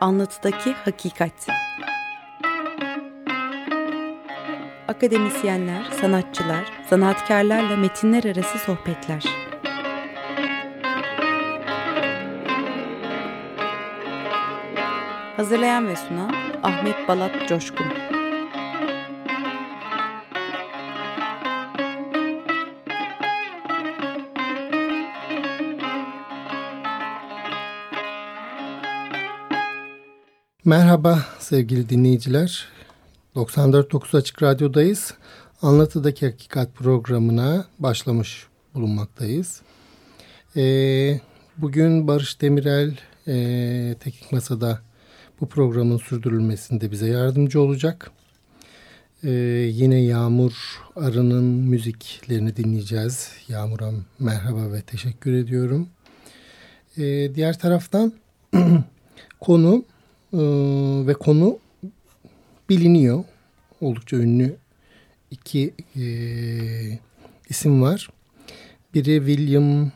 Anlatıdaki Hakikat Akademisyenler, sanatçılar, sanatkarlarla metinler arası sohbetler. Hazırlayan ve sunan Ahmet Balat Coşkun Merhaba sevgili dinleyiciler. 94.9 Açık Radyo'dayız. Anlatıdaki Hakikat programına başlamış bulunmaktayız. Ee, bugün Barış Demirel e, Teknik Masa'da bu programın sürdürülmesinde bize yardımcı olacak. Ee, yine Yağmur Arı'nın müziklerini dinleyeceğiz. Yağmur'a merhaba ve teşekkür ediyorum. Ee, diğer taraftan konu ee, ve konu biliniyor. Oldukça ünlü iki e, isim var. Biri William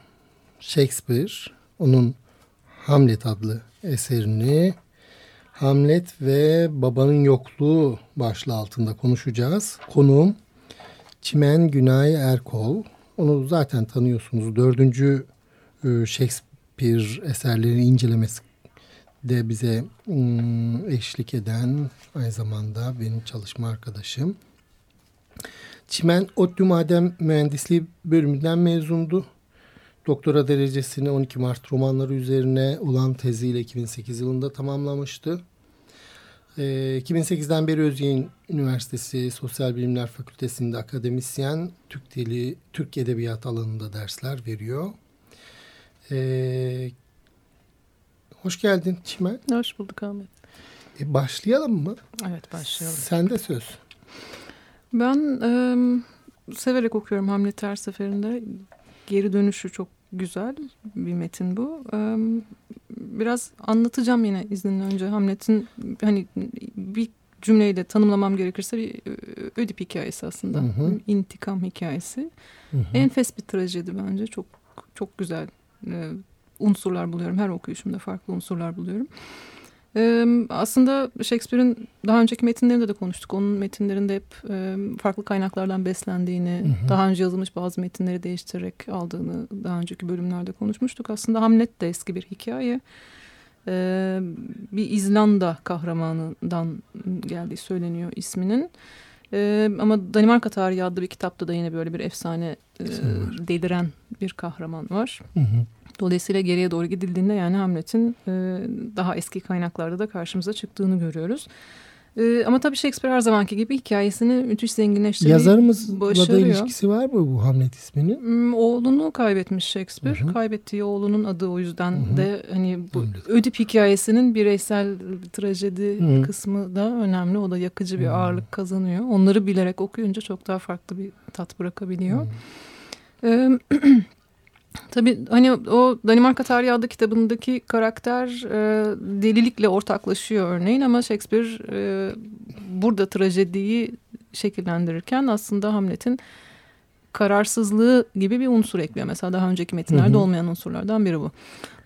Shakespeare. Onun Hamlet adlı eserini Hamlet ve Babanın Yokluğu başlığı altında konuşacağız. Konuğum Çimen Günay Erkol. Onu zaten tanıyorsunuz. Dördüncü e, Shakespeare eserlerini incelemesi de bize ım, eşlik eden aynı zamanda benim çalışma arkadaşım. Çimen ODTÜ Maden Mühendisliği bölümünden mezundu. Doktora derecesini 12 Mart romanları üzerine olan teziyle 2008 yılında tamamlamıştı. E, 2008'den beri Özyeğin Üniversitesi Sosyal Bilimler Fakültesi'nde akademisyen Türk Dili, Türk Edebiyat alanında dersler veriyor. Hoş geldin Çimen. Hoş bulduk Ahmet. E başlayalım mı? Evet başlayalım. Sende söz. Ben e, severek okuyorum Hamlet her seferinde. Geri dönüşü çok güzel bir metin bu. E, biraz anlatacağım yine izninle önce Hamlet'in hani bir cümleyle tanımlamam gerekirse bir Ödip hikayesi aslında. Hı hı. İntikam hikayesi. Hı hı. Enfes bir trajedi bence. Çok çok güzel. Unsurlar buluyorum. Her okuyuşumda farklı unsurlar buluyorum. Ee, aslında Shakespeare'in daha önceki metinlerinde de konuştuk. Onun metinlerinde hep e, farklı kaynaklardan beslendiğini, hı hı. daha önce yazılmış bazı metinleri değiştirerek aldığını daha önceki bölümlerde konuşmuştuk. Aslında Hamlet de eski bir hikaye. Ee, bir İzlanda kahramanından geldiği söyleniyor isminin. Ee, ama Danimarka Tarihi adlı bir kitapta da yine böyle bir efsane e, deliren bir kahraman var. Hı hı. Dolayısıyla geriye doğru gidildiğinde yani Hamlet'in e, daha eski kaynaklarda da karşımıza çıktığını görüyoruz. E, ama tabii Shakespeare her zamanki gibi hikayesini müthiş zenginleştirmeyi Yazarımızla da ilişkisi var mı bu Hamlet isminin? Hmm, oğlunu kaybetmiş Shakespeare. Hı hı. Kaybettiği oğlunun adı o yüzden hı hı. de hani bu Hamlet. Ödip hikayesinin bireysel trajedi hı. kısmı da önemli. O da yakıcı bir hı. ağırlık kazanıyor. Onları bilerek okuyunca çok daha farklı bir tat bırakabiliyor. Hı. Tabii hani o Danimarka Tarihi adlı kitabındaki karakter e, delilikle ortaklaşıyor örneğin ama Shakespeare e, burada trajediyi şekillendirirken aslında Hamlet'in kararsızlığı gibi bir unsur ekliyor. Mesela daha önceki metinlerde hı hı. olmayan unsurlardan biri bu.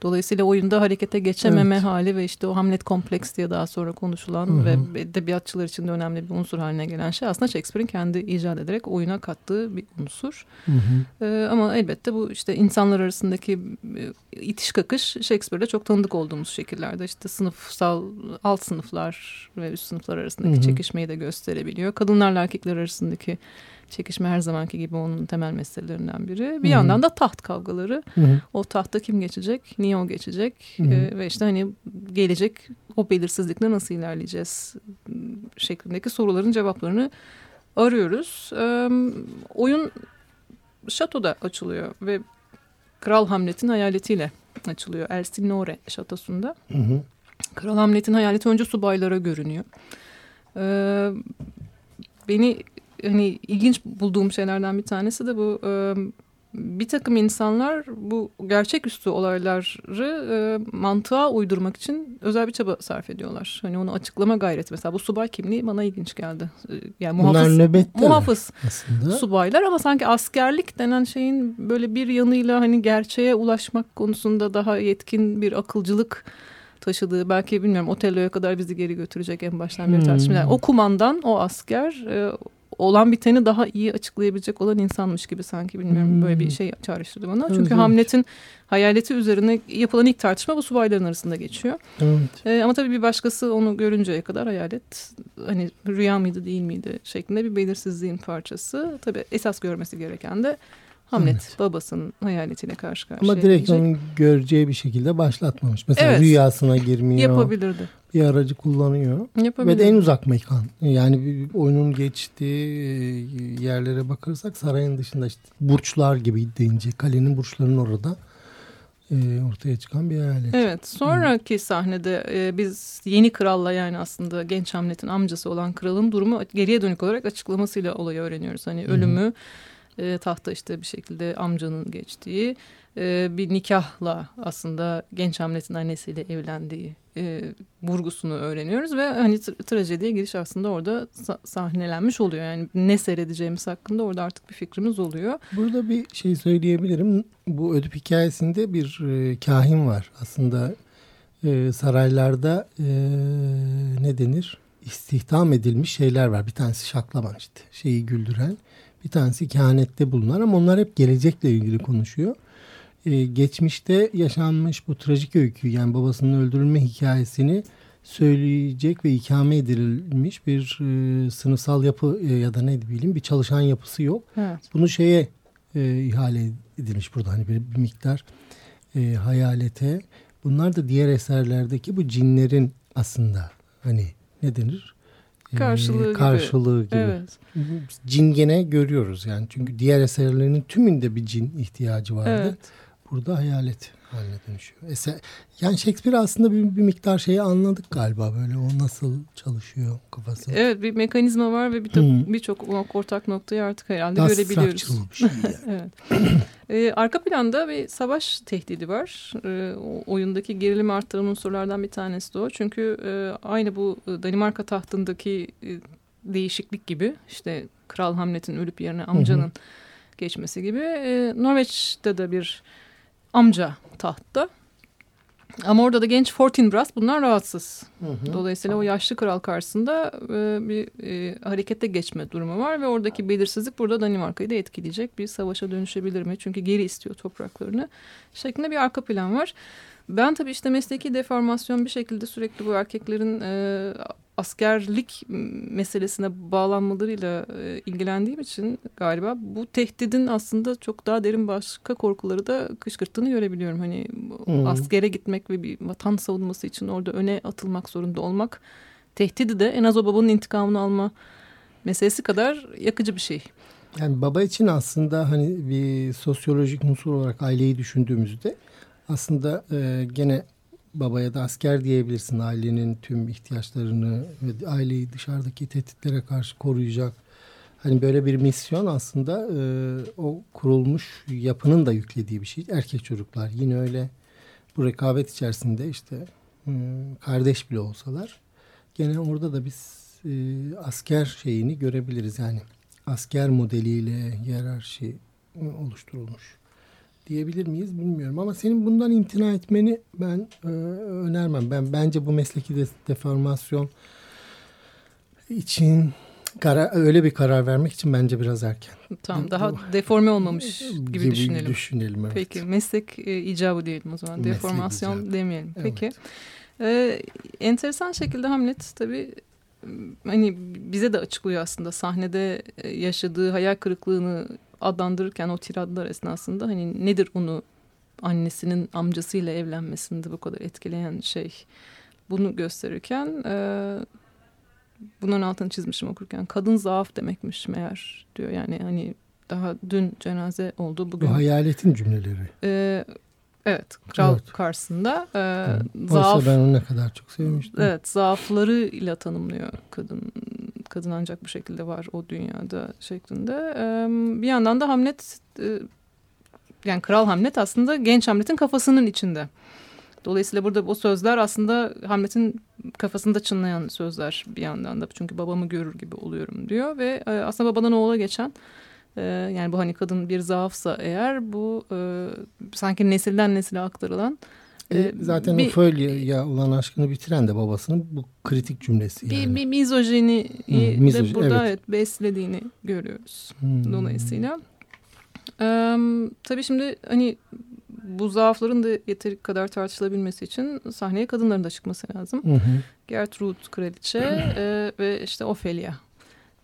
Dolayısıyla oyunda harekete geçememe evet. hali ve işte o Hamlet kompleks diye daha sonra konuşulan hı hı. ve edebiyatçılar için de önemli bir unsur haline gelen şey aslında Shakespeare'in kendi icat ederek oyuna kattığı bir unsur. Hı hı. Ee, ama elbette bu işte insanlar arasındaki e, itiş kakış Shakespeare'de çok tanıdık olduğumuz şekillerde işte sınıfsal alt sınıflar ve üst sınıflar arasındaki hı hı. çekişmeyi de gösterebiliyor. Kadınlarla erkekler arasındaki Çekişme her zamanki gibi onun temel meselelerinden biri. Bir Hı-hı. yandan da taht kavgaları. Hı-hı. O tahta kim geçecek, niye o geçecek ee, ve işte hani gelecek o belirsizlikle nasıl ilerleyeceğiz şeklindeki soruların cevaplarını arıyoruz. Ee, oyun şatoda açılıyor ve Kral Hamlet'in hayaletiyle açılıyor. Elsinore şatosunda. Hı hı. Kral Hamlet'in hayaleti önce subaylara görünüyor. Ee, beni hani ilginç bulduğum şeylerden bir tanesi de bu e, bir takım insanlar bu gerçeküstü olayları e, mantığa uydurmak için özel bir çaba sarf ediyorlar. Hani onu açıklama gayreti mesela bu subay kimliği bana ilginç geldi. Yani muhafız, muhafız aslında. subaylar ama sanki askerlik denen şeyin böyle bir yanıyla hani gerçeğe ulaşmak konusunda daha yetkin bir akılcılık taşıdığı belki bilmiyorum Otello'ya kadar bizi geri götürecek en baştan beri tartışmalar. Hmm. O kumandan o asker e, olan biteni daha iyi açıklayabilecek olan insanmış gibi sanki bilmiyorum hmm. böyle bir şey çağrıştırdı bana. Çünkü evet. Hamlet'in hayaleti üzerine yapılan ilk tartışma bu subayların arasında geçiyor. Evet. Ee, ama tabii bir başkası onu görünceye kadar hayalet hani rüya mıydı değil miydi şeklinde bir belirsizliğin parçası. Tabii esas görmesi gereken de Hamlet evet. babasının hayaletiyle karşı karşıya Ama direkt gelecek. onun göreceği bir şekilde başlatmamış. Mesela evet. rüyasına girmiyor. Yapabilirdi. Bir aracı kullanıyor. Ve de en uzak mekan. Yani oyunun geçtiği e, yerlere bakarsak sarayın dışında işte burçlar gibi deyince kalenin burçlarının orada e, ortaya çıkan bir hayalet. Evet sonraki hmm. sahnede e, biz yeni kralla yani aslında genç Hamlet'in amcası olan kralın durumu geriye dönük olarak açıklamasıyla olayı öğreniyoruz. Hani ölümü hmm e, tahta işte bir şekilde amcanın geçtiği e, bir nikahla aslında genç Hamlet'in annesiyle evlendiği e, vurgusunu öğreniyoruz ve hani tra trajediye giriş aslında orada sa sahnelenmiş oluyor. Yani ne seyredeceğimiz hakkında orada artık bir fikrimiz oluyor. Burada bir şey söyleyebilirim. Bu ödüp hikayesinde bir e, kahin var. Aslında e, saraylarda e, ne denir? İstihdam edilmiş şeyler var. Bir tanesi şaklaman işte şeyi güldüren. Bir tanesi kehanette bulunan ama onlar hep gelecekle ilgili konuşuyor. Ee, geçmişte yaşanmış bu trajik öykü yani babasının öldürülme hikayesini söyleyecek ve ikame edilmiş bir e, sınıfsal yapı e, ya da ne bileyim bir çalışan yapısı yok. Evet. Bunu şeye e, ihale edilmiş burada hani bir, bir miktar e, hayalete. Bunlar da diğer eserlerdeki bu cinlerin aslında hani ne denir? Karşılığı, karşılığı gibi. gibi. Evet. Cin gene görüyoruz yani çünkü diğer eserlerinin tümünde bir cin ihtiyacı vardı. Evet. Burada hayalet haline dönüşüyor. Eser, yani Shakespeare aslında bir, bir miktar şeyi anladık galiba böyle o nasıl çalışıyor kafasında. Evet bir mekanizma var ve birçok bir ortak noktayı artık herhalde Daha görebiliyoruz. bir şey yani. evet. Ee, arka planda bir savaş tehdidi var. Ee, oyundaki gerilim arttıran unsurlardan bir tanesi de o. Çünkü e, aynı bu e, Danimarka tahtındaki e, değişiklik gibi işte Kral Hamlet'in ölüp yerine amcanın hı hı. geçmesi gibi e, Norveç'te de bir amca tahtta. Ama orada da genç Fortinbras bunlar rahatsız. Hı hı. Dolayısıyla o yaşlı kral karşısında e, bir e, harekete geçme durumu var ve oradaki belirsizlik burada Danimarka'yı da etkileyecek bir savaşa dönüşebilir mi? Çünkü geri istiyor topraklarını şeklinde bir arka plan var. Ben tabii işte mesleki deformasyon bir şekilde sürekli bu erkeklerin e, askerlik meselesine bağlanmalarıyla e, ilgilendiğim için galiba bu tehdidin aslında çok daha derin başka korkuları da kışkırttığını görebiliyorum. Hani hmm. askere gitmek ve bir vatan savunması için orada öne atılmak zorunda olmak tehdidi de en az o babanın intikamını alma meselesi kadar yakıcı bir şey. Yani baba için aslında hani bir sosyolojik unsur olarak aileyi düşündüğümüzde aslında e, gene babaya da asker diyebilirsin. Ailenin tüm ihtiyaçlarını ve aileyi dışarıdaki tehditlere karşı koruyacak. Hani böyle bir misyon aslında e, o kurulmuş yapının da yüklediği bir şey. Erkek çocuklar yine öyle bu rekabet içerisinde işte e, kardeş bile olsalar gene orada da biz e, asker şeyini görebiliriz. Yani asker modeliyle hiyerarşi oluşturulmuş diyebilir miyiz bilmiyorum. Ama senin bundan imtina etmeni ben e, önermem. Ben bence bu mesleki de, deformasyon için karar, öyle bir karar vermek için bence biraz erken. Tamam daha bu, deforme olmamış gibi, gibi düşünelim. düşünelim evet. Peki meslek e, icabı diyelim o zaman. Meslek Deformasyon icabı. demeyelim. Peki. Evet. Ee, enteresan şekilde Hamlet tabii hani bize de açıklıyor aslında sahnede e, yaşadığı hayal kırıklığını adlandırırken o tiradlar esnasında hani nedir onu annesinin amcasıyla evlenmesinde bu kadar etkileyen şey bunu gösterirken e, bunun altını çizmişim okurken kadın zaaf demekmiş meğer diyor yani hani daha dün cenaze oldu bugün. Bu hayaletin cümleleri. E, evet kral evet. karşısında e, evet. zaaf. ben onu ne kadar çok sevmiştim. Evet zaaflarıyla tanımlıyor kadın kadın ancak bu şekilde var o dünyada şeklinde. Bir yandan da Hamlet yani Kral Hamlet aslında genç Hamlet'in kafasının içinde. Dolayısıyla burada o sözler aslında Hamlet'in kafasında çınlayan sözler bir yandan da. Çünkü babamı görür gibi oluyorum diyor ve aslında babadan oğula geçen yani bu hani kadın bir zaafsa eğer bu sanki nesilden nesile aktarılan E, zaten bir, o Fölye'ye olan aşkını bitiren de babasının bu kritik cümlesi. Yani. Bir, bir mizojeni hmm, mizojen, de burada evet. evet beslediğini görüyoruz hmm. dolayısıyla. Ee, tabii şimdi hani bu zaafların da yeteri kadar tartışılabilmesi için sahneye kadınların da çıkması lazım. Hı hı. Gertrude kraliçe e, ve işte Ophelia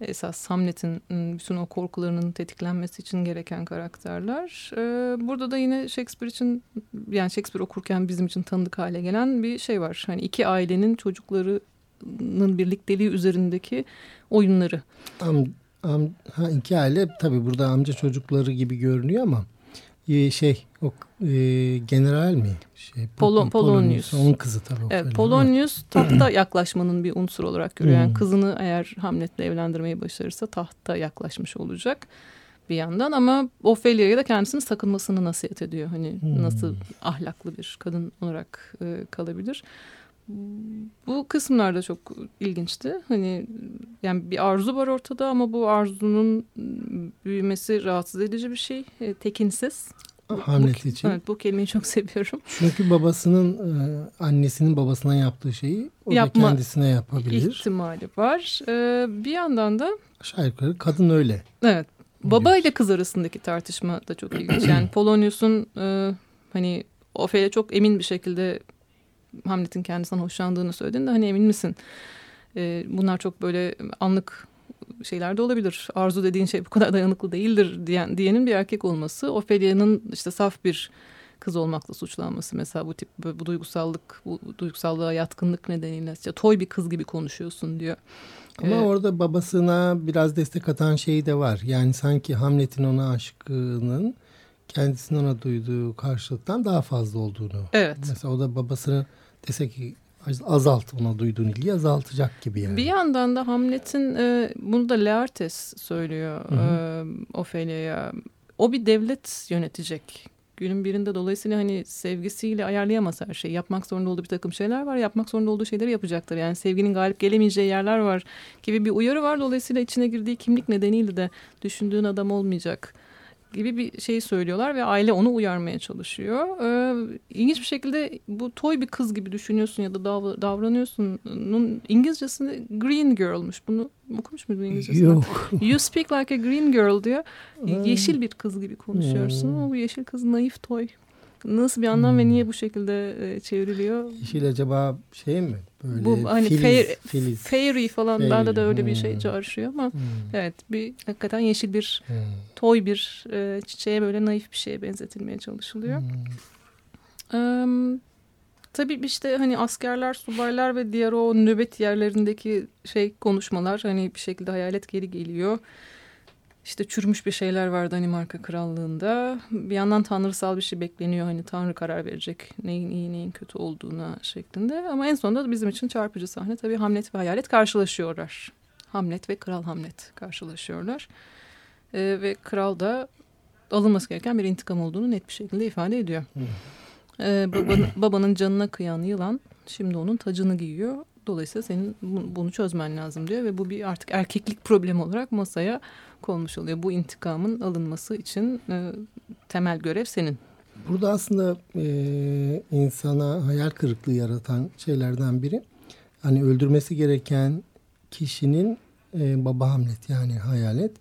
esas Hamlet'in ıı, bütün o korkularının tetiklenmesi için gereken karakterler. Ee, burada da yine Shakespeare için yani Shakespeare okurken bizim için tanıdık hale gelen bir şey var. Hani iki ailenin çocuklarının birlikteliği üzerindeki oyunları. Am, am, ha, iki aile tabii burada amca çocukları gibi görünüyor ama şey o e, general mi? Şey, Pol Polonius. Onun kızı tabii. Evet, Polonius tahta yaklaşmanın bir unsur olarak görüyor. Yani hmm. kızını eğer Hamlet'le evlendirmeyi başarırsa tahta yaklaşmış olacak bir yandan ama Ophelia'ya da kendisini sakınmasını nasihat ediyor. Hani hmm. nasıl ahlaklı bir kadın olarak e, kalabilir. Bu kısımlar da çok ilginçti. Hani yani bir arzu var ortada ama bu arzunun büyümesi rahatsız edici bir şey. E, tekinsiz. Hamlet için. Evet bu kelimeyi çok seviyorum. Çünkü babasının e, annesinin babasına yaptığı şeyi o Yapma da kendisine yapabilir. ihtimali var. E, bir yandan da aşağı yukarı kadın öyle. Evet. Baba ile kız arasındaki tartışma da çok ilginç. Yani Polonius'un e, hani Ophelia çok emin bir şekilde Hamlet'in kendisinden hoşlandığını söylediğinde hani emin misin? E, bunlar çok böyle anlık şeyler de olabilir. Arzu dediğin şey bu kadar dayanıklı değildir diyen, diyenin bir erkek olması. Ophelia'nın işte saf bir kız olmakla suçlanması mesela bu tip bu duygusallık, bu duygusallığa yatkınlık nedeniyle işte toy bir kız gibi konuşuyorsun diyor. Ama ee, orada babasına biraz destek atan şey de var. Yani sanki Hamlet'in ona aşkının kendisinin ona duyduğu karşılıktan daha fazla olduğunu. Evet. Mesela o da babasını dese ki azalt ona duyduğun ilgiyi azaltacak gibi yani. Bir yandan da Hamlet'in e, bunu da Laertes söylüyor hı hı. e, Ophelia'ya. O bir devlet yönetecek. Günün birinde dolayısıyla hani sevgisiyle ayarlayamaz her şeyi. Yapmak zorunda olduğu bir takım şeyler var. Yapmak zorunda olduğu şeyleri yapacaktır. Yani sevginin galip gelemeyeceği yerler var gibi bir uyarı var. Dolayısıyla içine girdiği kimlik nedeniyle de düşündüğün adam olmayacak gibi bir şey söylüyorlar ve aile onu uyarmaya çalışıyor. Ee, ilginç bir şekilde bu toy bir kız gibi düşünüyorsun ya da dav davranıyorsun. Nun İngilizcesinde green girl'muş. Bunu okumuş muydun İngilizcesinde? Yok. You speak like a green girl diyor. Yeşil bir kız gibi konuşuyorsun ama bu yeşil kız naif toy. Nasıl bir anlam hmm. ve niye bu şekilde e, çevriliyor? Yeşil acaba şey mi? Böyle bu hani filiz, fair, filiz. fairy falan fairy. bende de öyle bir şey hmm. çağrışıyor ama hmm. evet bir hakikaten yeşil bir hmm. toy bir e, çiçeğe böyle naif bir şeye benzetilmeye çalışılıyor. Hmm. Um, tabii işte hani askerler, subaylar ve diğer o nöbet yerlerindeki şey konuşmalar hani bir şekilde hayalet geri geliyor işte çürümüş bir şeyler var Danimarka Krallığı'nda. Bir yandan tanrısal bir şey bekleniyor. Hani tanrı karar verecek neyin iyi neyin kötü olduğuna şeklinde. Ama en sonunda bizim için çarpıcı sahne tabii Hamlet ve Hayalet karşılaşıyorlar. Hamlet ve Kral Hamlet karşılaşıyorlar. Ee, ve kral da alınması gereken bir intikam olduğunu net bir şekilde ifade ediyor. Ee, babanın, babanın canına kıyan yılan şimdi onun tacını giyiyor. Dolayısıyla senin bunu çözmen lazım diyor ve bu bir artık erkeklik problemi olarak masaya konmuş oluyor. Bu intikamın alınması için e, temel görev senin. Burada aslında e, insana hayal kırıklığı yaratan şeylerden biri hani öldürmesi gereken kişinin e, baba Hamlet yani hayalet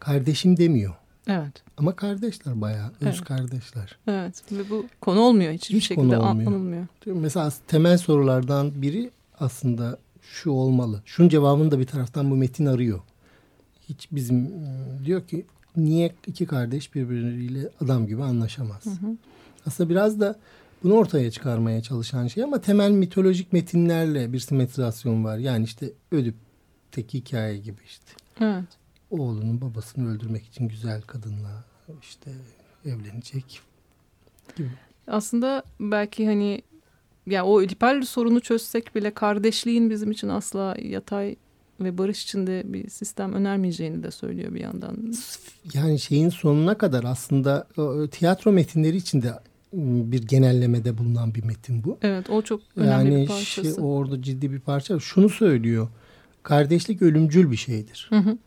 kardeşim demiyor. Evet. Ama kardeşler bayağı öz evet. kardeşler. Evet ve bu konu olmuyor hiçbir Hiç şekilde konu olmuyor. anılmıyor. Mesela temel sorulardan biri aslında şu olmalı. Şunun cevabını da bir taraftan bu metin arıyor hiç bizim ıı, diyor ki niye iki kardeş birbirleriyle adam gibi anlaşamaz? Hı hı. Aslında biraz da bunu ortaya çıkarmaya çalışan şey ama temel mitolojik metinlerle bir simetrizasyon var. Yani işte Ödip'teki hikaye gibi işte. Evet. Oğlunun babasını öldürmek için güzel kadınla işte evlenecek gibi. Aslında belki hani ya o Ödipal sorunu çözsek bile kardeşliğin bizim için asla yatay ve barış içinde bir sistem önermeyeceğini de söylüyor bir yandan. Yani şeyin sonuna kadar aslında tiyatro metinleri içinde ıı, bir genellemede bulunan bir metin bu. Evet o çok önemli yani bir parçası. Şey, orada ciddi bir parça. Şunu söylüyor. Kardeşlik ölümcül bir şeydir. Hı hı.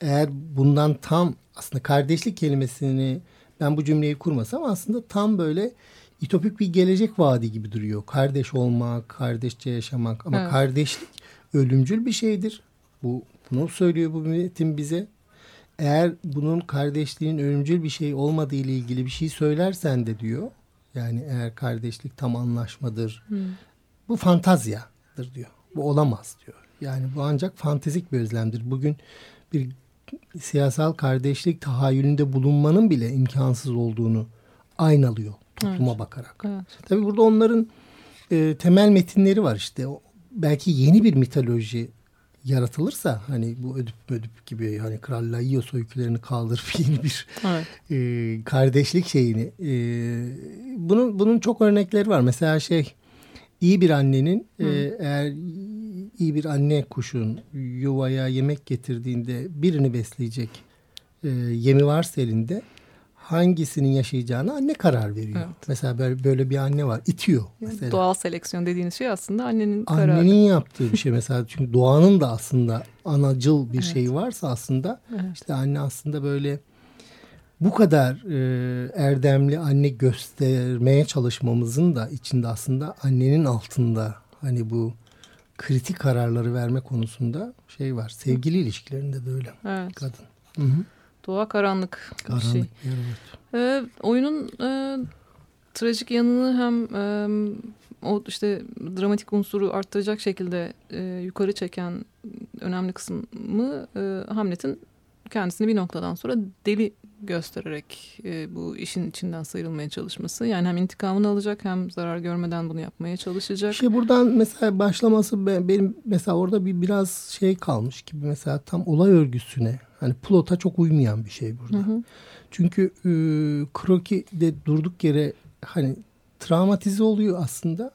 Eğer bundan tam aslında kardeşlik kelimesini ben bu cümleyi kurmasam aslında tam böyle İtopik bir gelecek vaadi gibi duruyor. Kardeş olmak, kardeşçe yaşamak ama evet. kardeşlik ölümcül bir şeydir. Bu bunu söylüyor bu metin bize. Eğer bunun kardeşliğin ölümcül bir şey olmadığı ile ilgili bir şey söylersen de diyor. Yani eğer kardeşlik tam anlaşmadır. Hmm. Bu fantazyadır diyor. Bu olamaz diyor. Yani bu ancak fantezik bir özlemdir. Bugün bir siyasal kardeşlik tahayyülünde bulunmanın bile imkansız olduğunu aynalıyor topluma evet. bakarak. Evet. Tabii burada onların e, temel metinleri var işte. O, belki yeni bir mitoloji yaratılırsa hani bu ödüp ödüp gibi hani Kral Laios öykülerini kaldırıp yeni bir evet. e, kardeşlik şeyini e, bunun bunun çok örnekleri var. Mesela şey iyi bir annenin e, eğer iyi bir anne kuşun yuvaya yemek getirdiğinde birini besleyecek e, yemi varsa elinde hangisinin yaşayacağını anne karar veriyor. Evet. Mesela böyle, böyle bir anne var. itiyor mesela. Doğal seleksiyon dediğiniz şey aslında annenin kararı. Annenin yaptığı bir şey mesela. Çünkü doğanın da aslında anacıl bir evet. şey varsa aslında evet. işte anne aslında böyle bu kadar e, erdemli anne göstermeye çalışmamızın da içinde aslında annenin altında hani bu kritik kararları verme konusunda şey var. Sevgili ilişkilerinde de öyle. Evet. Kadın. Hı hı. Doğa karanlık, karanlık bir şey. Evet. Ee, oyunun e, trajik yanını hem e, o işte dramatik unsuru arttıracak şekilde e, yukarı çeken önemli kısmı e, Hamlet'in kendisini bir noktadan sonra deli göstererek e, bu işin içinden sıyrılmaya çalışması. Yani hem intikamını alacak hem zarar görmeden bunu yapmaya çalışacak. Şey buradan mesela başlaması benim mesela orada bir biraz şey kalmış gibi mesela tam olay örgüsüne hani plota çok uymayan bir şey burada. Hı hı. Çünkü e, Kroki de durduk yere hani travmatize oluyor aslında.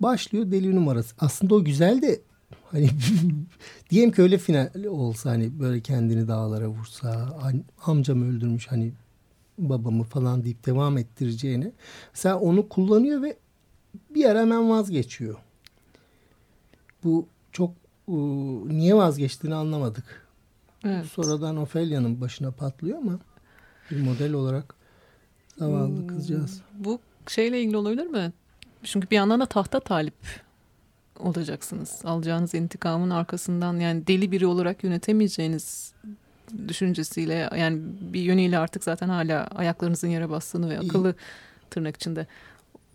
Başlıyor deli numarası. Aslında o güzel de Hani diyelim ki öyle final olsa hani böyle kendini dağlara vursa amcam öldürmüş hani babamı falan deyip devam ettireceğini. Mesela onu kullanıyor ve bir ara hemen vazgeçiyor. Bu çok ıı, niye vazgeçtiğini anlamadık. Evet. Sonradan Ophelia'nın başına patlıyor ama bir model olarak zavallı hmm, kızcağız. Bu şeyle ilgili olabilir mi? Çünkü bir yandan da tahta talip olacaksınız. Alacağınız intikamın arkasından yani deli biri olarak yönetemeyeceğiniz düşüncesiyle yani bir yönüyle artık zaten hala ayaklarınızın yere bastığını ve akıllı tırnak içinde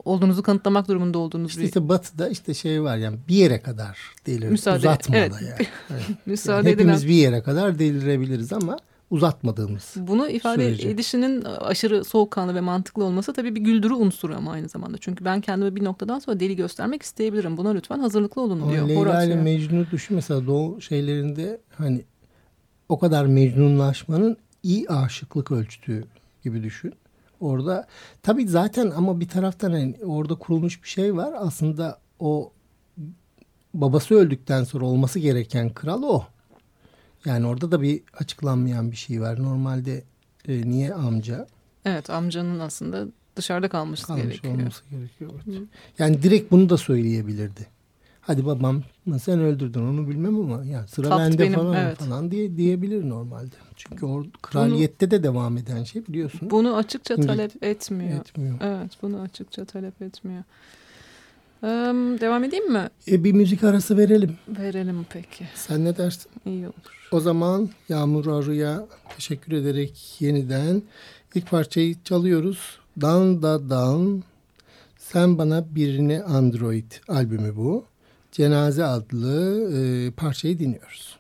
olduğunuzu kanıtlamak durumunda olduğunuz işte, bir... işte batıda işte şey var yani bir yere kadar delir. Müsaade, uzatma evet. yani. Evet. Müsaade yani hepimiz edilen... bir yere kadar delirebiliriz ama uzatmadığımız Bunu ifade sürece. edişinin aşırı soğukkanlı ve mantıklı olması tabii bir güldürü unsuru ama aynı zamanda. Çünkü ben kendimi bir noktadan sonra deli göstermek isteyebilirim. Buna lütfen hazırlıklı olun ama diyor. Leyla ile Mecnun'u düşün mesela Doğu şeylerinde hani o kadar mecnunlaşmanın iyi aşıklık ölçtüğü gibi düşün. Orada tabii zaten ama bir taraftan hani orada kurulmuş bir şey var. Aslında o babası öldükten sonra olması gereken kral o. Yani orada da bir açıklanmayan bir şey var. Normalde e, niye amca? Evet amcanın aslında dışarıda kalması Kalmış gerekiyor. olması gerekiyor. Evet. Yani direkt bunu da söyleyebilirdi. Hadi babam sen öldürdün onu bilmem ama yani sıra Taht bende benim, falan evet. falan diye diyebilir normalde. Çünkü o kraliyette bunu, de devam eden şey biliyorsun. Bunu açıkça talep etmiyor. etmiyor. Evet bunu açıkça talep etmiyor. Ee, devam edeyim mi? E, bir müzik arası verelim. Verelim peki. Sen ne dersin? İyi olur. O zaman Yağmur Arı'ya teşekkür ederek yeniden ilk parçayı çalıyoruz. Dan da Dan Sen Bana Birini Android albümü bu. Cenaze adlı e, parçayı dinliyoruz.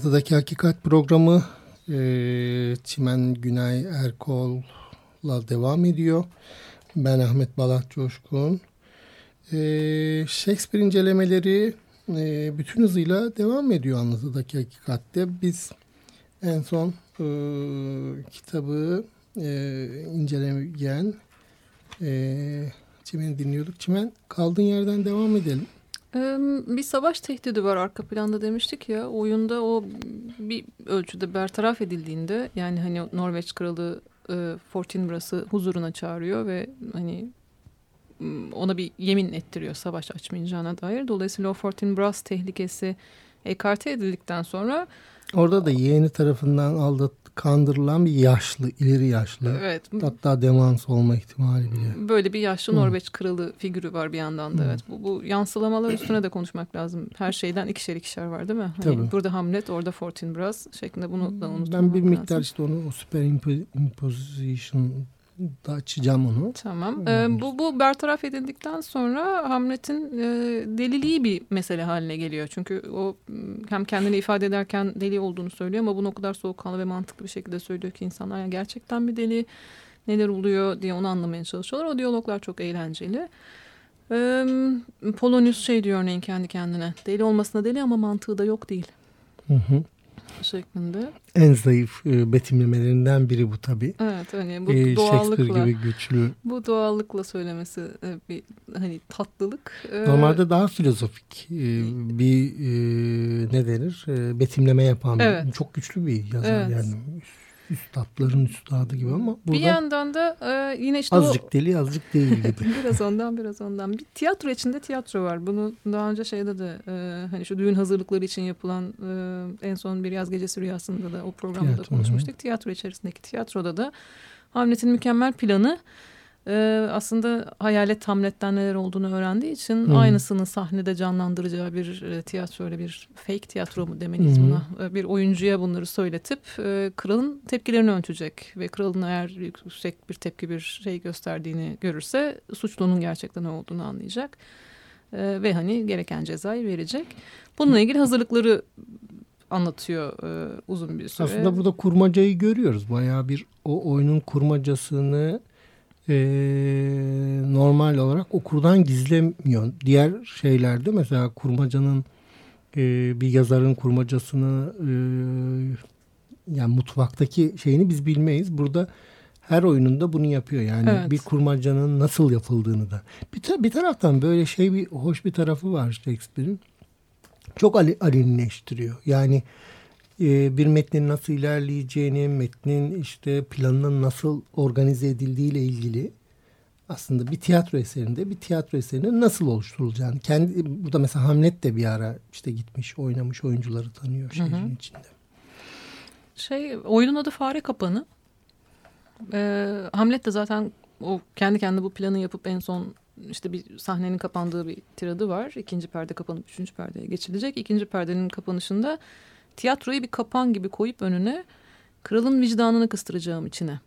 Anlatıdaki Hakikat programı e, Çimen Günay Erkol'la devam ediyor. Ben Ahmet Balat Coşkun. E, Shakespeare incelemeleri e, bütün hızıyla devam ediyor Anlatıdaki Hakikat'te. Biz en son e, kitabı e, inceleyen e, Çimen'i dinliyorduk. Çimen kaldığın yerden devam edelim. Bir savaş tehdidi var arka planda demiştik ya. Oyunda o bir ölçüde bertaraf edildiğinde yani hani Norveç kralı e, Fortinbras'ı huzuruna çağırıyor ve hani ona bir yemin ettiriyor savaş açmayacağına dair. Dolayısıyla o Fortinbras tehlikesi ekarte edildikten sonra Orada da yeğeni tarafından aldat kandırılan bir yaşlı, ileri yaşlı. Evet. Hatta demans olma ihtimali bile. Böyle bir yaşlı Norveç kralı figürü var bir yandan da. Hı. Evet. Bu, bu yansılamalar üstüne de konuşmak lazım. Her şeyden ikişer ikişer var değil mi? Hani Tabii. Burada Hamlet, orada Fortinbras şeklinde bunu da unutmamak Ben bir miktar lazım. işte onu o superimposition da açacağım onu. Tamam. Ee, bu, bu bertaraf edildikten sonra Hamlet'in e, deliliği bir mesele haline geliyor. Çünkü o hem kendini ifade ederken deli olduğunu söylüyor ama bunu o kadar soğukkanlı ve mantıklı bir şekilde söylüyor ki insanlar yani gerçekten bir deli neler oluyor diye onu anlamaya çalışıyorlar. O diyaloglar çok eğlenceli. Ee, Polonius şey diyor örneğin kendi kendine. Deli olmasına deli ama mantığı da yok değil. Hı hı şeklinde. En zayıf e, betimlemelerinden biri bu tabii. Evet hani bu e, doğallıkla. Shakespeare gibi güçlü. Bu doğallıkla söylemesi e, bir hani tatlılık. E, Normalde daha filozofik e, bir e, ne denir e, betimleme yapan evet. çok güçlü bir yazar evet. yani üstadların üstadı gibi ama burada bir yandan da e, yine işte azıcık o, deli azıcık değil gibi. biraz ondan biraz ondan. Bir tiyatro içinde tiyatro var. Bunu daha önce şeyde de e, hani şu düğün hazırlıkları için yapılan e, en son bir yaz gecesi rüyasında da o programda tiyatro, konuşmuştuk. Hı. Tiyatro içerisindeki tiyatroda da Hamlet'in mükemmel planı e, aslında hayalet Hamlet'ten neler olduğunu öğrendiği için hmm. aynısını sahnede canlandıracağı bir e, tiyatro öyle bir fake tiyatro mu demeliyiz hmm. buna e, bir oyuncuya bunları söyletip e, kralın tepkilerini ölçecek ve kralın eğer yüksek bir tepki bir şey gösterdiğini görürse suçlunun gerçekten ne olduğunu anlayacak e, ve hani gereken cezayı verecek. Bununla ilgili hazırlıkları anlatıyor e, uzun bir süre. Aslında burada kurmacayı görüyoruz. Bayağı bir o oyunun kurmacasını e, normal olarak okurdan gizlemiyor. Diğer şeylerde mesela kurmacanın e, bir yazarın kurmacasını e, yani mutfaktaki şeyini biz bilmeyiz. Burada her oyununda bunu yapıyor. Yani evet. bir kurmacanın nasıl yapıldığını da. Bir, ta bir taraftan böyle şey bir hoş bir tarafı var Shakespeare'in. Çok alinleştiriyor. Yani e, bir metnin nasıl ilerleyeceğini, metnin işte planının nasıl organize edildiği ile ilgili aslında bir tiyatro eserinde bir tiyatro eserinin nasıl oluşturulacağını. Kendi burada mesela Hamlet de bir ara işte gitmiş, oynamış oyuncuları tanıyor şehrin hı hı. içinde. Şey oyunun adı Fare Kapanı. Ee, Hamlet de zaten o kendi kendine bu planı yapıp en son işte bir sahnenin kapandığı bir tiradı var. İkinci perde kapanıp üçüncü perdeye geçilecek. İkinci perdenin kapanışında tiyatroyu bir kapan gibi koyup önüne kralın vicdanını kıstıracağım içine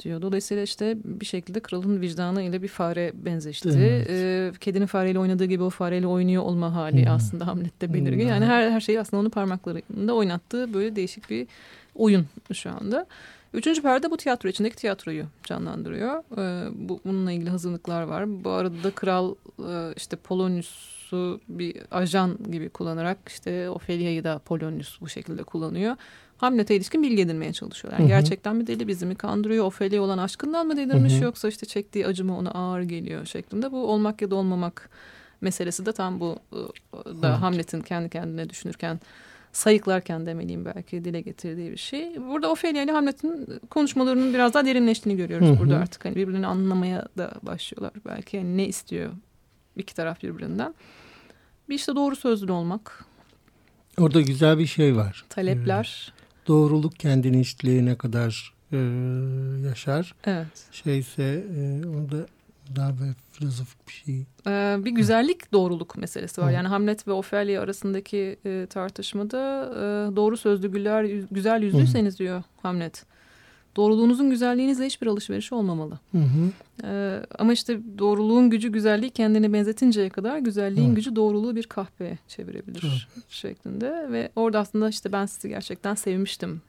diyor. Dolayısıyla işte bir şekilde kralın vicdanı ile bir fare benzeşti. Evet. Ee, kedinin fareyle oynadığı gibi o fareyle oynuyor olma hali hmm. aslında Hamlet'te belirgin. Yani her her şeyi aslında onun parmaklarında oynattığı böyle değişik bir oyun şu anda. Üçüncü perde bu tiyatro içindeki tiyatroyu canlandırıyor. Ee, bu, bununla ilgili hazırlıklar var. Bu arada da kral e, işte Polonius'u bir ajan gibi kullanarak işte Ophelia'yı da Polonius bu şekilde kullanıyor. Hamlet'e ilişkin bilgi edinmeye çalışıyorlar. Yani gerçekten mi deli bizi mi kandırıyor? Ofelia olan aşkından mı delirmiş hı hı. yoksa işte çektiği acı mı ona ağır geliyor şeklinde. Bu olmak ya da olmamak meselesi de tam bu da evet. Hamlet'in kendi kendine düşünürken sayıklarken demeliyim belki dile getirdiği bir şey. Burada Ophelia ile Hamlet'in konuşmalarının biraz daha derinleştiğini görüyoruz hı hı. burada artık. Hani birbirini anlamaya da başlıyorlar belki. Yani ne istiyor iki taraf birbirinden. Bir işte doğru sözlü olmak. Orada güzel bir şey var. Talepler. Ee, doğruluk kendini işleyene kadar e, yaşar. Evet. Şeyse e, onda daha böyle filozofik bir şey. Ee, bir güzellik doğruluk meselesi var. Hı. Yani Hamlet ve Ophelia arasındaki e, tartışmada e, doğru sözlü güller güzel yüzlüyseniz diyor Hamlet. doğruluğunuzun güzelliğinizle hiçbir alışveriş olmamalı. Hı hı. Ee, ama işte doğruluğun gücü güzelliği kendine benzetinceye kadar güzelliğin hı. gücü doğruluğu bir kahveye çevirebilir hı. şeklinde. Ve orada aslında işte ben sizi gerçekten sevmiştim.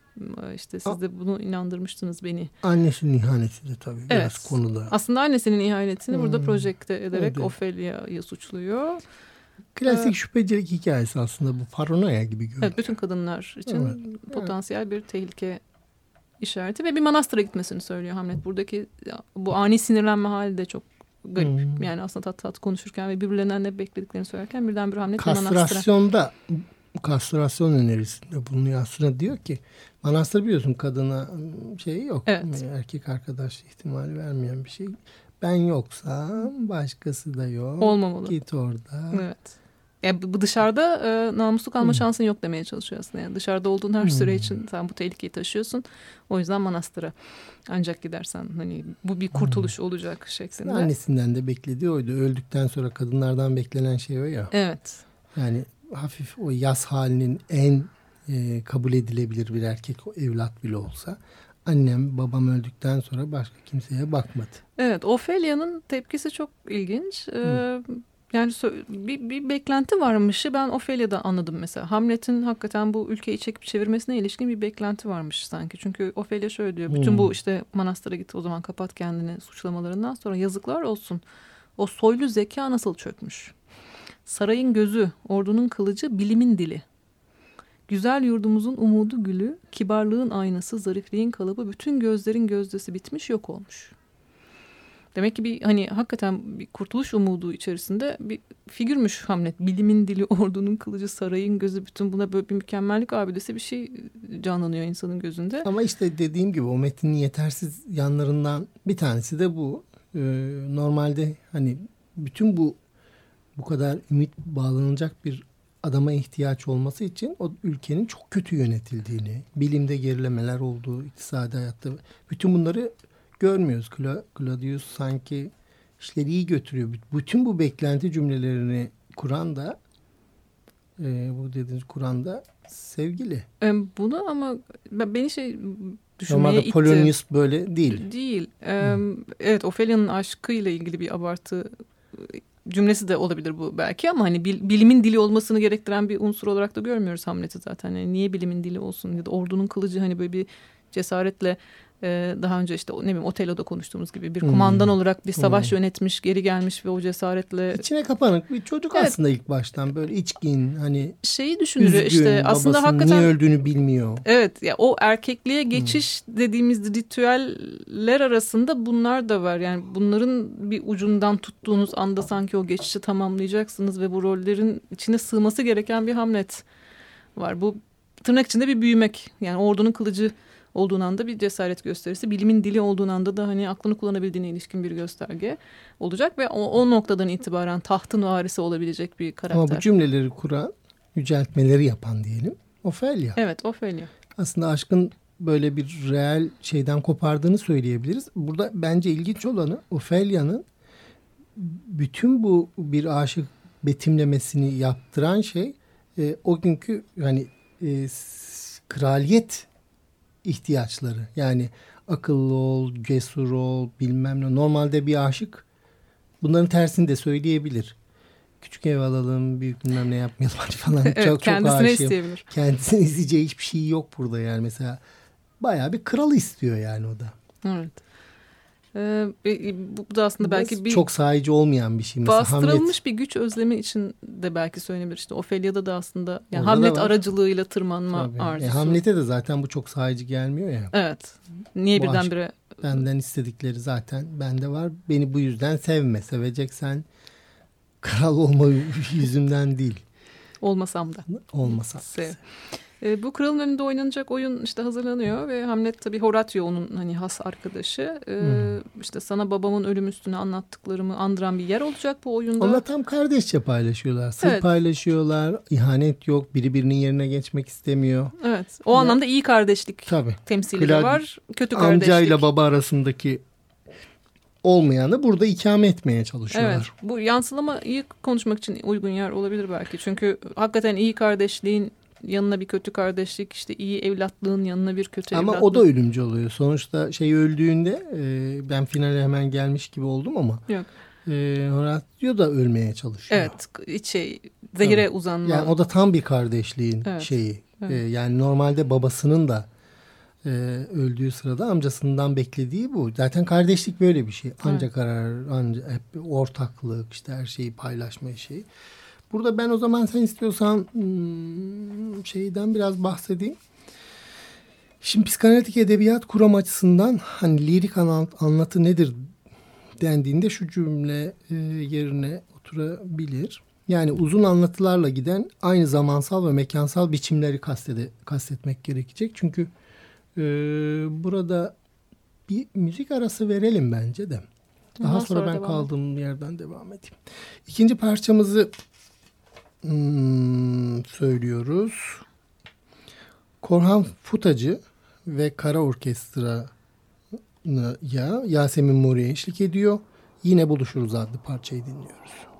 Ee, işte siz de bunu inandırmıştınız beni. Annesinin ihaneti de tabii evet. biraz konuda. Aslında annesinin ihanetini hmm. burada projekte ederek evet. Ophelia'yı suçluyor. Klasik ee, şüphecilik hikayesi aslında bu paranoya gibi görünüyor. Evet bütün kadınlar için evet. potansiyel evet. bir tehlike işareti ve bir manastıra gitmesini söylüyor Hamlet. Buradaki bu ani sinirlenme hali de çok garip. Hmm. Yani aslında tat tat konuşurken ve birbirlerinden ne beklediklerini söylerken birden bir Hamlet Kastrasyonda kastrasyon önerisinde bulunuyor aslında diyor ki manastır biliyorsun kadına şey yok evet. erkek arkadaş ihtimali vermeyen bir şey ben yoksa başkası da yok olmamalı git orada evet yani bu dışarıda e, namuslu kalma hmm. şansın yok demeye çalışıyor aslında. Yani dışarıda olduğun her süre için sen bu tehlikeyi taşıyorsun. O yüzden manastıra ancak gidersen hani bu bir kurtuluş hmm. olacak şeklinde. Annesinden de beklediği oydu. Öldükten sonra kadınlardan beklenen şey o ya. Evet. Yani hafif o yaz halinin en e, kabul edilebilir bir erkek o evlat bile olsa annem babam öldükten sonra başka kimseye bakmadı. Evet Ophelia'nın tepkisi çok ilginç. Ee, yani bir, bir beklenti varmışı ben Ophelia'da anladım mesela. Hamlet'in hakikaten bu ülkeyi çekip çevirmesine ilişkin bir beklenti varmış sanki. Çünkü Ophelia şöyle diyor. Bütün hmm. bu işte manastıra git o zaman kapat kendini suçlamalarından sonra yazıklar olsun. O soylu zeka nasıl çökmüş? Sarayın gözü, ordunun kılıcı, bilimin dili. Güzel yurdumuzun umudu gülü, kibarlığın aynası, zarifliğin kalıbı, bütün gözlerin gözdesi bitmiş yok olmuş. Demek ki bir hani hakikaten bir kurtuluş umudu içerisinde bir figürmüş Hamlet. Bilimin dili, ordunun kılıcı, sarayın gözü bütün buna böyle bir mükemmellik abidesi bir şey canlanıyor insanın gözünde. Ama işte dediğim gibi o metnin yetersiz yanlarından bir tanesi de bu. Ee, normalde hani bütün bu bu kadar ümit bağlanılacak bir adama ihtiyaç olması için o ülkenin çok kötü yönetildiğini, bilimde gerilemeler olduğu, iktisadi hayatta bütün bunları görmüyoruz. Claudius sanki işleri iyi götürüyor. Bütün bu beklenti cümlelerini kuran da e, bu dediğiniz Kur'an da sevgili. E, bunu ama beni şey düşünmeye Normalde itti. Polonius böyle değil. Değil. E, evet Ophelia'nın aşkıyla ilgili bir abartı cümlesi de olabilir bu belki ama hani bilimin dili olmasını gerektiren bir unsur olarak da görmüyoruz Hamlet'i zaten. Yani niye bilimin dili olsun ya da ordunun kılıcı hani böyle bir cesaretle ee, daha önce işte ne bileyim Otello'da konuştuğumuz gibi bir kumandan hmm. olarak bir savaş hmm. yönetmiş, geri gelmiş ve o cesaretle içine kapanık bir çocuk evet. aslında ilk baştan böyle içkin hani şeyi düşünürüyor işte aslında hakikaten niye öldüğünü bilmiyor. Evet ya o erkekliğe geçiş hmm. dediğimiz ritüeller arasında bunlar da var. Yani bunların bir ucundan tuttuğunuz anda sanki o geçişi tamamlayacaksınız ve bu rollerin içine sığması gereken bir Hamlet var. Bu tırnak içinde bir büyümek. Yani ordunun kılıcı olduğun anda bir cesaret gösterisi. Bilimin dili olduğun anda da hani aklını kullanabildiğine ilişkin bir gösterge olacak ve o, o noktadan itibaren tahtın varisi olabilecek bir karakter. Ama bu cümleleri kuran, yüceltmeleri yapan diyelim. Ofelia. Evet, Ofelia. Aslında aşkın böyle bir reel şeyden kopardığını söyleyebiliriz. Burada bence ilginç olanı Ophelia'nın bütün bu bir aşık betimlemesini yaptıran şey e, o günkü yani e, kraliyet ihtiyaçları. Yani akıllı ol, cesur ol, bilmem ne. Normalde bir aşık bunların tersini de söyleyebilir. Küçük ev alalım, büyük bilmem ne yapmayalım falan. evet, çok kendisine çok aşığım. isteyebilir. Kendisine isteyeceği hiçbir şey yok burada yani mesela. Bayağı bir kralı istiyor yani o da. Evet. Ee, bu da aslında belki bir çok sahici olmayan bir şey. Mesela bastırılmış Hamlet, bir güç özlemi için de belki söylenebilir. İşte Ophelia'da da aslında yani Hamlet aracılığıyla tırmanma Tabii. arzusu. E, Hamlet'e de zaten bu çok sahici gelmiyor ya. Evet. Niye birdenbire benden istedikleri zaten bende var. Beni bu yüzden sevme. Seveceksen kral olma yüzümden değil. Olmasam da. Olmasam. Sev. E, bu kralın önünde oynanacak oyun işte hazırlanıyor ve Hamlet tabii Horatio onun hani has arkadaşı. E, hmm. İşte sana babamın ölüm üstüne anlattıklarımı andıran bir yer olacak bu oyunda. Onlar tam kardeşçe paylaşıyorlar. Sır evet. paylaşıyorlar. İhanet yok. Biri birinin yerine geçmek istemiyor. Evet. O ya, anlamda iyi kardeşlik tabii. temsili de var. Kötü kardeşlik. Amcayla baba arasındaki olmayanı burada ikame etmeye çalışıyorlar. Evet. Bu yansılama iyi konuşmak için uygun yer olabilir belki. Çünkü hakikaten iyi kardeşliğin yanına bir kötü kardeşlik işte iyi evlatlığın yanına bir kötü ama evlatlık. o da ölümcü oluyor. Sonuçta şey öldüğünde e, ben finale hemen gelmiş gibi oldum ama Yok. E, Horatio da ölmeye çalışıyor. Evet şey zehire Tabii. uzanma. Yani o da tam bir kardeşliğin Evet. şeyi. Evet. E, yani normalde babasının da e, öldüğü sırada amcasından beklediği bu. Zaten kardeşlik böyle bir şey. Anca Evet. karar, anca hep ortaklık, işte her şeyi paylaşma şeyi. Burada ben o zaman sen istiyorsan hmm, şeyden biraz bahsedeyim. Şimdi psikanalitik edebiyat kuram açısından hani lirik anlat- anlatı nedir dendiğinde şu cümle e, yerine oturabilir. Yani uzun anlatılarla giden aynı zamansal ve mekansal biçimleri kastede, kastetmek gerekecek. Çünkü e, burada bir müzik arası verelim bence de. Daha Ondan sonra, sonra ben devam kaldığım yerden devam edeyim. İkinci parçamızı hmm, söylüyoruz. Korhan Futacı ve Kara Orkestra ya Yasemin Mori'ye eşlik ediyor. Yine buluşuruz adlı parçayı dinliyoruz.